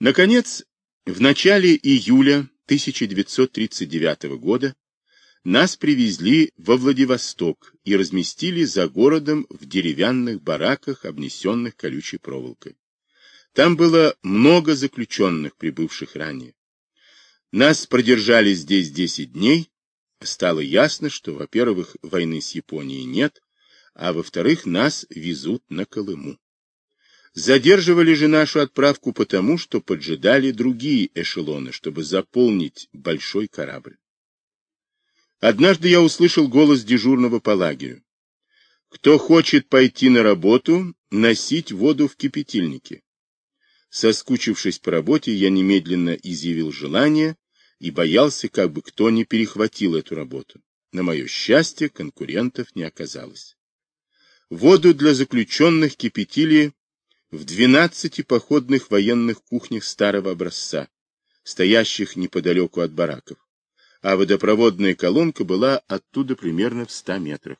Наконец, в начале июля 1939 года нас привезли во Владивосток и разместили за городом в деревянных бараках, обнесенных колючей проволокой. Там было много заключенных, прибывших ранее. Нас продержали здесь 10 дней. Стало ясно, что, во-первых, войны с Японией нет, а во-вторых, нас везут на Колыму. Задерживали же нашу отправку потому, что поджидали другие эшелоны, чтобы заполнить большой корабль. Однажды я услышал голос дежурного по лагерю. Кто хочет пойти на работу, носить воду в кипятильнике. Соскучившись по работе, я немедленно изъявил желание и боялся, как бы кто не перехватил эту работу. На мое счастье, конкурентов не оказалось. Воду для заключенных кипятили в 12 походных военных кухнях старого образца, стоящих неподалеку от бараков, а водопроводная колонка была оттуда примерно в 100 метрах.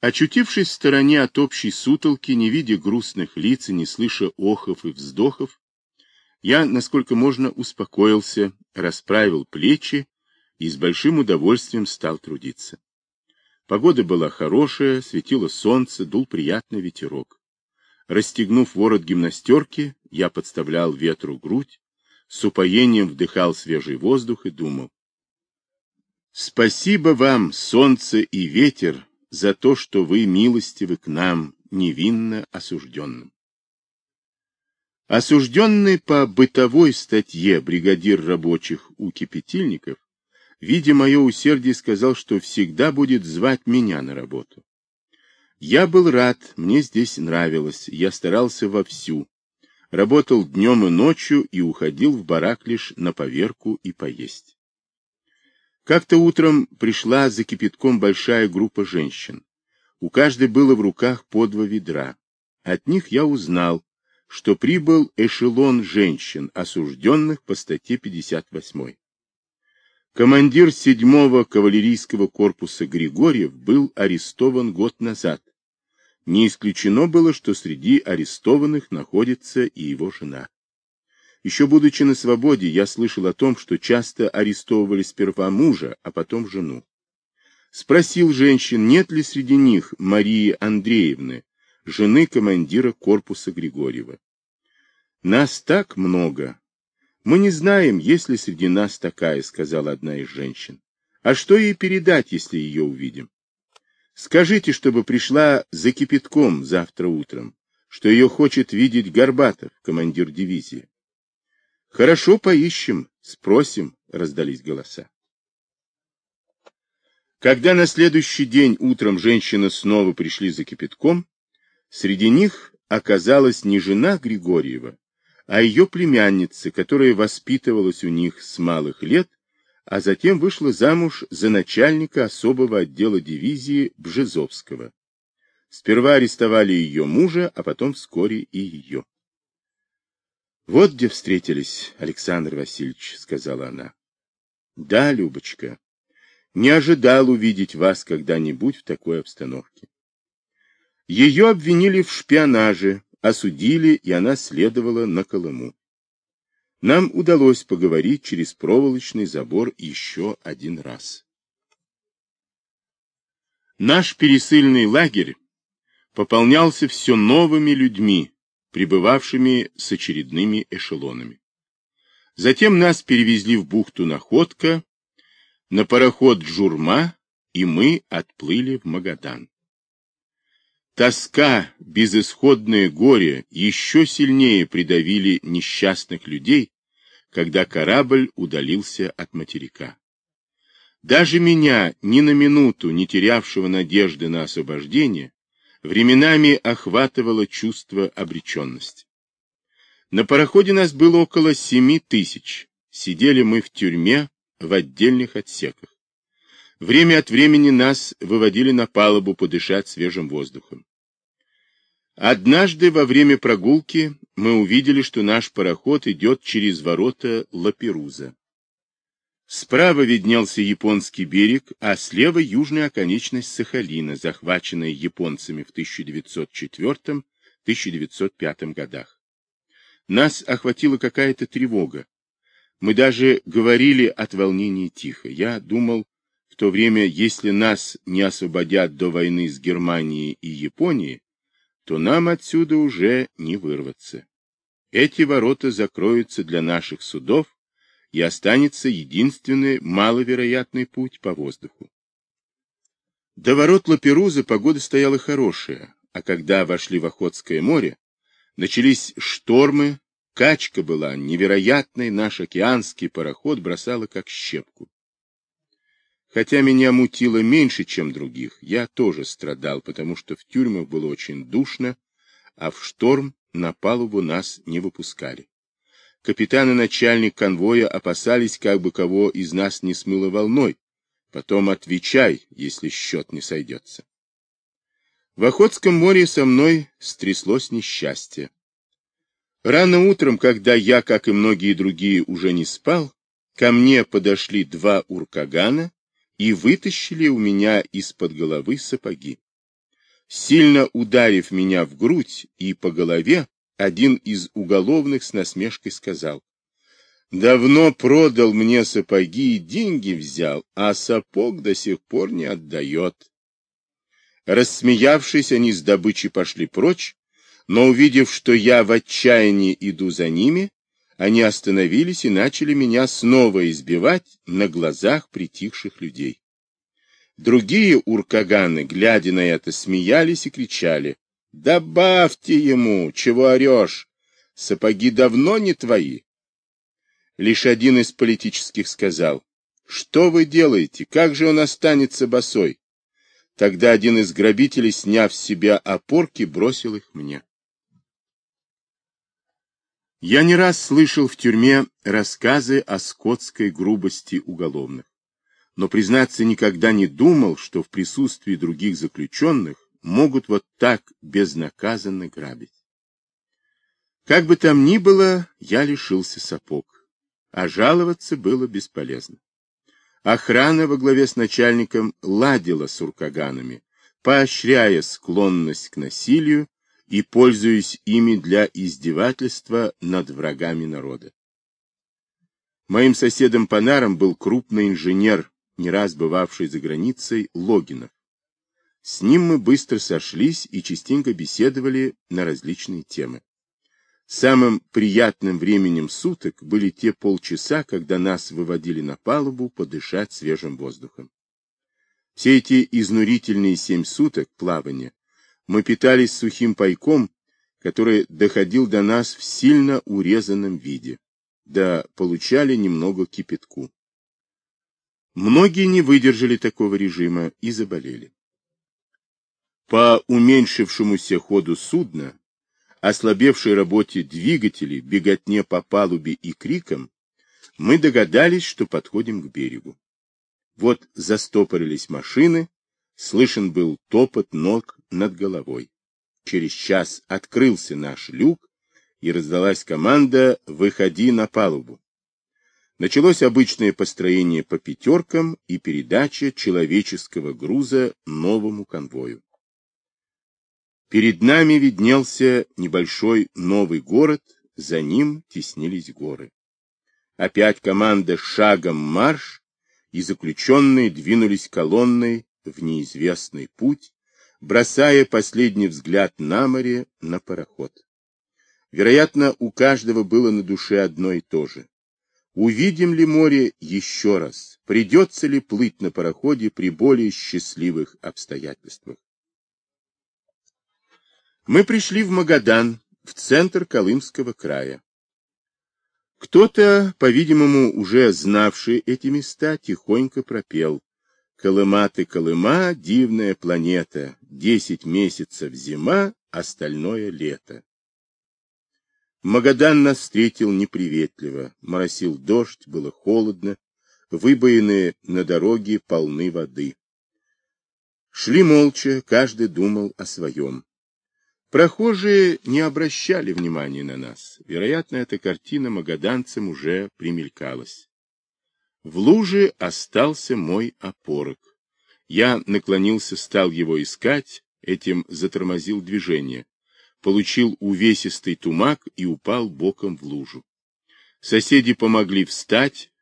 Очутившись в стороне от общей сутолки, не видя грустных лиц и не слыша охов и вздохов, я, насколько можно, успокоился, расправил плечи и с большим удовольствием стал трудиться. Погода была хорошая, светило солнце, дул приятный ветерок. Расстегнув ворот гимнастерки, я подставлял ветру грудь, с упоением вдыхал свежий воздух и думал. Спасибо вам, солнце и ветер, за то, что вы милостивы к нам, невинно осужденным. Осужденный по бытовой статье бригадир рабочих у кипятильников, видя мое усердие, сказал, что всегда будет звать меня на работу. Я был рад, мне здесь нравилось, я старался вовсю. Работал днем и ночью и уходил в барак лишь на поверку и поесть. Как-то утром пришла за кипятком большая группа женщин. У каждой было в руках по два ведра. От них я узнал, что прибыл эшелон женщин, осужденных по статье 58. Командир 7-го кавалерийского корпуса Григорьев был арестован год назад. Не исключено было, что среди арестованных находится и его жена. Еще будучи на свободе, я слышал о том, что часто арестовывали сперва мужа, а потом жену. Спросил женщин, нет ли среди них Марии Андреевны, жены командира корпуса Григорьева. Нас так много. Мы не знаем, есть ли среди нас такая, сказала одна из женщин. А что ей передать, если ее увидим? Скажите, чтобы пришла за кипятком завтра утром, что ее хочет видеть Горбатов, командир дивизии. Хорошо, поищем, спросим, раздались голоса. Когда на следующий день утром женщины снова пришли за кипятком, Среди них оказалась не жена Григорьева, а ее племянница, которая воспитывалась у них с малых лет, а затем вышла замуж за начальника особого отдела дивизии Бжезовского. Сперва арестовали ее мужа, а потом вскоре и ее. «Вот где встретились, Александр Васильевич», — сказала она. «Да, Любочка, не ожидал увидеть вас когда-нибудь в такой обстановке. Ее обвинили в шпионаже, осудили, и она следовала на Колыму. Нам удалось поговорить через проволочный забор еще один раз. Наш пересыльный лагерь пополнялся все новыми людьми, прибывавшими с очередными эшелонами. Затем нас перевезли в бухту Находка, на пароход Джурма, и мы отплыли в Магадан. Тоска, безысходное горе еще сильнее придавили несчастных людей, когда корабль удалился от материка. Даже меня, ни на минуту не терявшего надежды на освобождение, временами охватывало чувство обреченности. На пароходе нас было около семи тысяч. Сидели мы в тюрьме в отдельных отсеках. Время от времени нас выводили на палубу подышать свежим воздухом. Однажды во время прогулки мы увидели, что наш пароход идет через ворота Лаперуза. Справа виднелся японский берег, а слева южная оконечность Сахалина, захваченная японцами в 1904-1905 годах. Нас охватила какая-то тревога. Мы даже говорили от волнения тихо. Я думал, в то время, если нас не освободят до войны с Германией и Японией, то нам отсюда уже не вырваться. Эти ворота закроются для наших судов, и останется единственный маловероятный путь по воздуху. До ворот Лаперуза погода стояла хорошая, а когда вошли в Охотское море, начались штормы, качка была невероятной, наш океанский пароход бросало как щепку. Хотя меня мутило меньше, чем других, я тоже страдал, потому что в тюрьмах было очень душно, а в шторм на палубу нас не выпускали. Капитан и начальник конвоя опасались, как бы кого из нас не смыло волной. Потом отвечай, если счет не сойдется. В Охотском море со мной стряслось несчастье. Рано утром, когда я, как и многие другие, уже не спал, ко мне подошли два уркагана и вытащили у меня из-под головы сапоги. Сильно ударив меня в грудь и по голове, один из уголовных с насмешкой сказал, «Давно продал мне сапоги и деньги взял, а сапог до сих пор не отдает». Рассмеявшись, они с добычей пошли прочь, но увидев, что я в отчаянии иду за ними, они остановились и начали меня снова избивать на глазах притихших людей. Другие уркаганы, глядя на это, смеялись и кричали, Добавьте ему, чего орешь, сапоги давно не твои. Лишь один из политических сказал, что вы делаете, как же он останется босой? Тогда один из грабителей, сняв с себя опорки, бросил их мне. Я не раз слышал в тюрьме рассказы о скотской грубости уголовных, но, признаться, никогда не думал, что в присутствии других заключенных могут вот так безнаказанно грабить. Как бы там ни было, я лишился сапог, а жаловаться было бесполезно. Охрана во главе с начальником ладила с уркаганами, поощряя склонность к насилию и пользуясь ими для издевательства над врагами народа. Моим соседом по нарам был крупный инженер, не раз бывавший за границей, Логинов. С ним мы быстро сошлись и частенько беседовали на различные темы. Самым приятным временем суток были те полчаса, когда нас выводили на палубу подышать свежим воздухом. Все эти изнурительные семь суток плавания мы питались сухим пайком, который доходил до нас в сильно урезанном виде, да получали немного кипятку. Многие не выдержали такого режима и заболели. По уменьшившемуся ходу судна, ослабевшей работе двигателей, беготне по палубе и крикам, мы догадались, что подходим к берегу. Вот застопорились машины, слышен был топот ног над головой. Через час открылся наш люк, и раздалась команда «Выходи на палубу». Началось обычное построение по пятеркам и передача человеческого груза новому конвою. Перед нами виднелся небольшой новый город, за ним теснились горы. Опять команда шагом марш, и заключенные двинулись колонной в неизвестный путь, бросая последний взгляд на море, на пароход. Вероятно, у каждого было на душе одно и то же. Увидим ли море еще раз? Придется ли плыть на пароходе при более счастливых обстоятельствах? Мы пришли в Магадан, в центр Колымского края. Кто-то, по-видимому, уже знавший эти места, тихонько пропел. Колыма ты, Колыма, дивная планета, десять месяцев зима, остальное лето. Магадан нас встретил неприветливо, моросил дождь, было холодно, выбоины на дороге полны воды. Шли молча, каждый думал о своем. Прохожие не обращали внимания на нас. Вероятно, эта картина магаданцам уже примелькалась. В луже остался мой опорок. Я наклонился, стал его искать, этим затормозил движение. получил увесистый тумак и упал боком в лужу. Соседи помогли встать,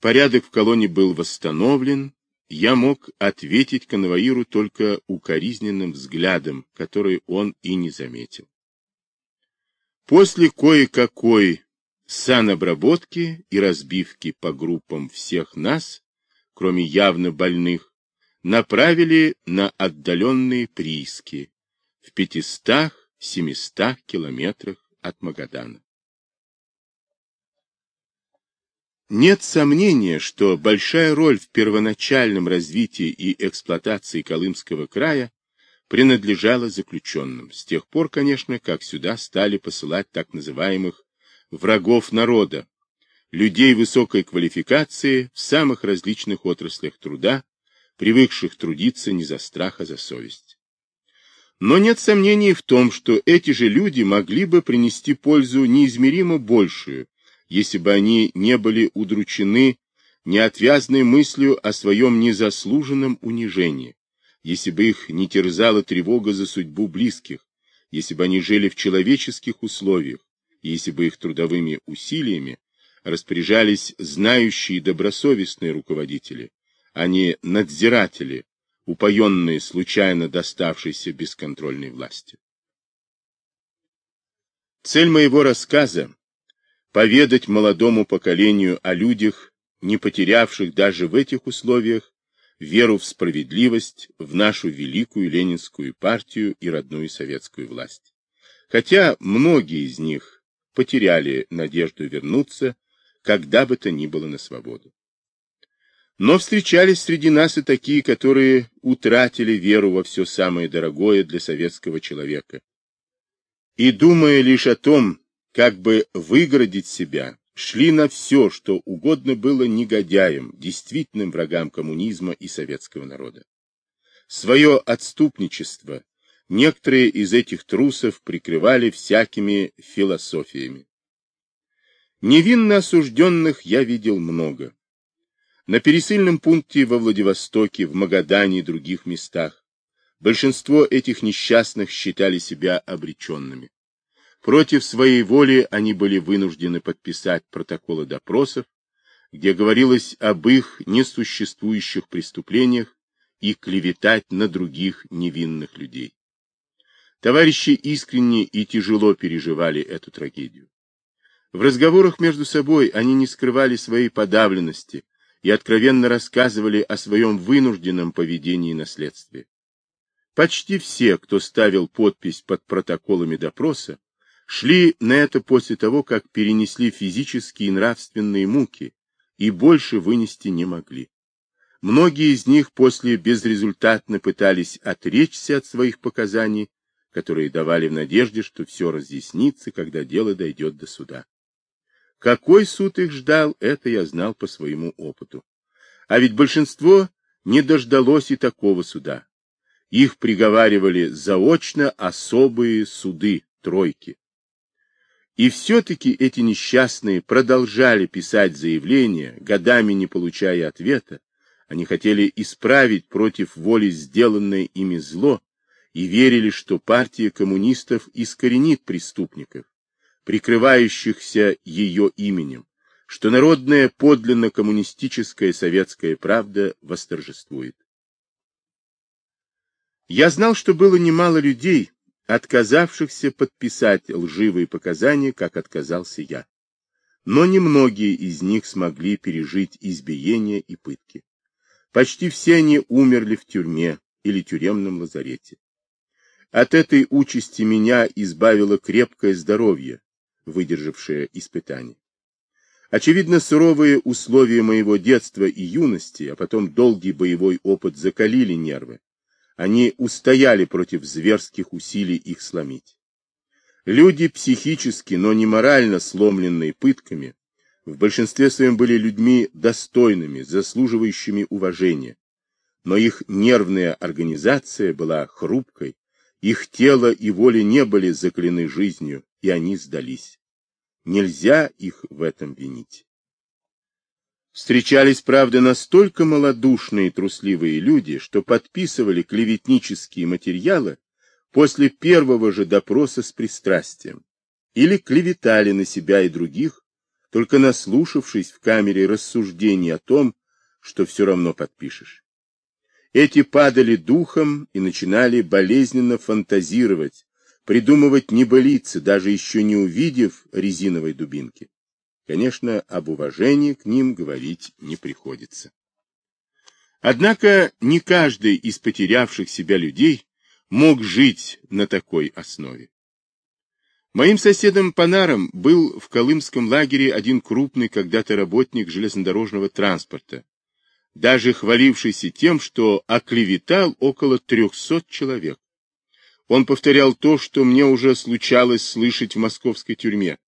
порядок в колонне был восстановлен, я мог ответить конвоиру только укоризненным взглядом, который он и не заметил. После кое-какой санобработки и разбивки по группам всех нас, кроме явно больных, направили на отдаленные прииски в пятистах-семистах километрах от Магадана. Нет сомнения, что большая роль в первоначальном развитии и эксплуатации Колымского края принадлежала заключенным. С тех пор, конечно, как сюда стали посылать так называемых врагов народа, людей высокой квалификации в самых различных отраслях труда, привыкших трудиться не за страх, а за совесть. Но нет сомнений в том, что эти же люди могли бы принести пользу неизмеримо большую, если бы они не были удручены неотвязной мыслью о своем незаслуженном унижении, если бы их не терзала тревога за судьбу близких, если бы они жили в человеческих условиях, если бы их трудовыми усилиями распоряжались знающие добросовестные руководители, а не надзиратели, упоенные случайно доставшейся бесконтрольной властью. Цель моего рассказа — поведать молодому поколению о людях, не потерявших даже в этих условиях веру в справедливость, в нашу великую ленинскую партию и родную советскую власть. Хотя многие из них потеряли надежду вернуться, когда бы то ни было на свободу. Но встречались среди нас и такие, которые утратили веру во все самое дорогое для советского человека. И, думая лишь о том, как бы выгородить себя, шли на все, что угодно было негодяям, действительным врагам коммунизма и советского народа. Свое отступничество некоторые из этих трусов прикрывали всякими философиями. Невинно осужденных я видел много. На пересыльном пункте во Владивостоке, в Магадане и других местах большинство этих несчастных считали себя обреченными. Против своей воли они были вынуждены подписать протоколы допросов, где говорилось об их несуществующих преступлениях и клеветать на других невинных людей. Товарищи искренне и тяжело переживали эту трагедию. В разговорах между собой они не скрывали своей подавленности, и откровенно рассказывали о своем вынужденном поведении на следствии. Почти все, кто ставил подпись под протоколами допроса, шли на это после того, как перенесли физические и нравственные муки и больше вынести не могли. Многие из них после безрезультатно пытались отречься от своих показаний, которые давали в надежде, что все разъяснится, когда дело дойдет до суда. Какой суд их ждал, это я знал по своему опыту. А ведь большинство не дождалось и такого суда. Их приговаривали заочно особые суды, тройки. И все-таки эти несчастные продолжали писать заявления, годами не получая ответа. Они хотели исправить против воли сделанное ими зло и верили, что партия коммунистов искоренит преступников прикрывающихся ее именем, что народная подлинно коммунистическая советская правда восторжествует. Я знал, что было немало людей, отказавшихся подписать лживые показания, как отказался я. Но немногие из них смогли пережить избиения и пытки. Почти все они умерли в тюрьме или тюремном лазарете. От этой участи меня избавило крепкое здоровье, выдержавшая испытание. Очевидно, суровые условия моего детства и юности, а потом долгий боевой опыт закалили нервы. Они устояли против зверских усилий их сломить. Люди психически, но не морально сломленные пытками, в большинстве своем были людьми достойными, заслуживающими уважения. Но их нервная организация была хрупкой, их тело и воля не были закалены жизнью, и они сдались. Нельзя их в этом винить. Встречались, правда, настолько малодушные и трусливые люди, что подписывали клеветнические материалы после первого же допроса с пристрастием, или клеветали на себя и других, только наслушавшись в камере рассуждений о том, что все равно подпишешь. Эти падали духом и начинали болезненно фантазировать, придумывать небылицы, даже еще не увидев резиновой дубинки. Конечно, об уважении к ним говорить не приходится. Однако не каждый из потерявших себя людей мог жить на такой основе. Моим соседом по нарам был в Колымском лагере один крупный когда-то работник железнодорожного транспорта, даже хвалившийся тем, что оклеветал около трехсот человек. Он повторял то, что мне уже случалось слышать в московской тюрьме.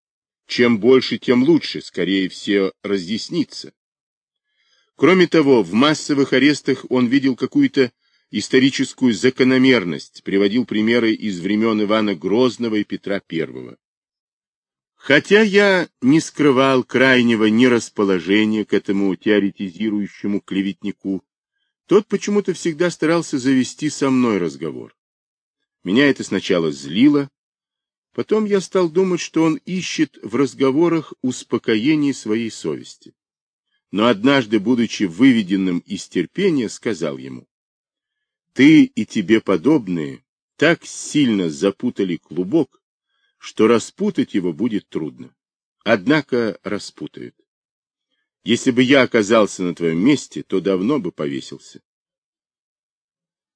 Чем больше, тем лучше, скорее все разъяснится. Кроме того, в массовых арестах он видел какую-то историческую закономерность, приводил примеры из времен Ивана Грозного и Петра I. Хотя я не скрывал крайнего нерасположения к этому теоретизирующему клеветнику, тот почему-то всегда старался завести со мной разговор. Меня это сначала злило, потом я стал думать, что он ищет в разговорах успокоение своей совести. Но однажды, будучи выведенным из терпения, сказал ему, «Ты и тебе подобные так сильно запутали клубок, что распутать его будет трудно. Однако распутают. Если бы я оказался на твоем месте, то давно бы повесился.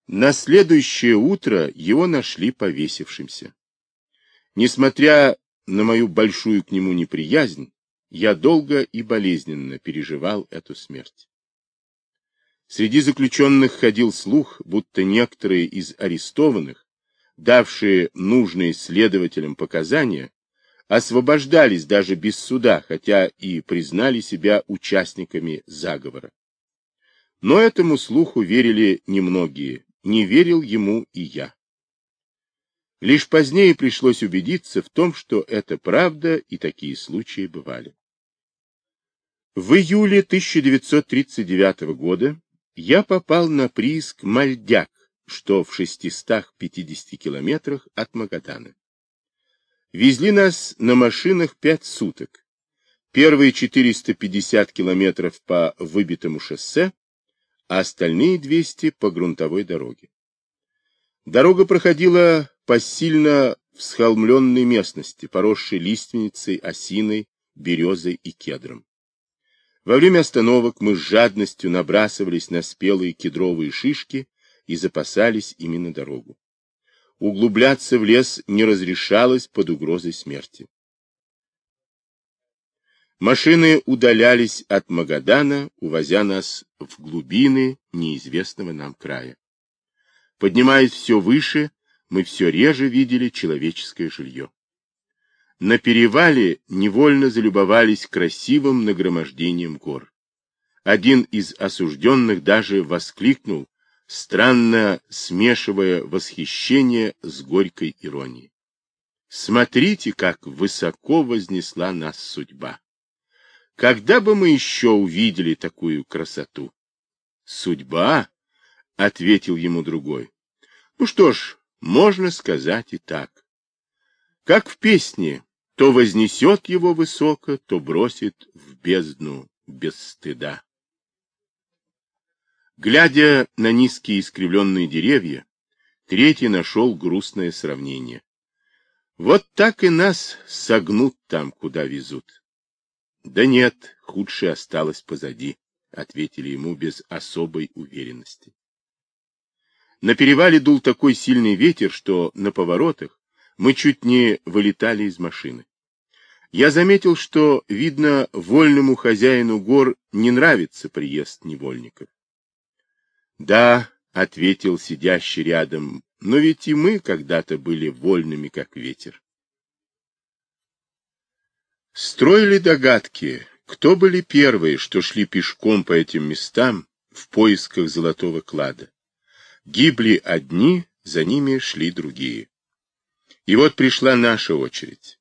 На следующее утро его нашли повесившимся. Несмотря на мою большую к нему неприязнь, я долго и болезненно переживал эту смерть. Среди заключенных ходил слух, будто некоторые из арестованных, давшие нужные следователям показания, освобождались даже без суда, хотя и признали себя участниками заговора. Но этому слуху верили немногие, не верил ему и я. Лишь позднее пришлось убедиться в том, что это правда, и такие случаи бывали. В июле 1939 года я попал на прииск Мальдяк, что в 650 километрах от Магадана. Везли нас на машинах пять суток. Первые 450 километров по выбитому шоссе, а остальные 200 по грунтовой дороге. Дорога проходила по сильно всхолмленной местности, поросшей лиственницей, осиной, березой и кедром. Во время остановок мы с жадностью набрасывались на спелые кедровые шишки и запасались ими на дорогу. Углубляться в лес не разрешалось под угрозой смерти. Машины удалялись от Магадана, увозя нас в глубины неизвестного нам края. Поднимаясь все выше, мы все реже видели человеческое жилье. На перевале невольно залюбовались красивым нагромождением гор. Один из осужденных даже воскликнул, странно смешивая восхищение с горькой иронией. Смотрите, как высоко вознесла нас судьба. Когда бы мы еще увидели такую красоту? Судьба, — ответил ему другой. Ну что ж, можно сказать и так. Как в песне то вознесет его высоко, то бросит в бездну без стыда. Глядя на низкие искривленные деревья, третий нашел грустное сравнение. Вот так и нас согнут там, куда везут. Да нет, худшее осталось позади, ответили ему без особой уверенности. На перевале дул такой сильный ветер, что на поворотах мы чуть не вылетали из машины. Я заметил, что, видно, вольному хозяину гор не нравится приезд невольников. Да, — ответил сидящий рядом, — но ведь и мы когда-то были вольными, как ветер. Строили догадки, кто были первые, что шли пешком по этим местам в поисках золотого клада. Гибли одни, за ними шли другие. И вот пришла наша очередь.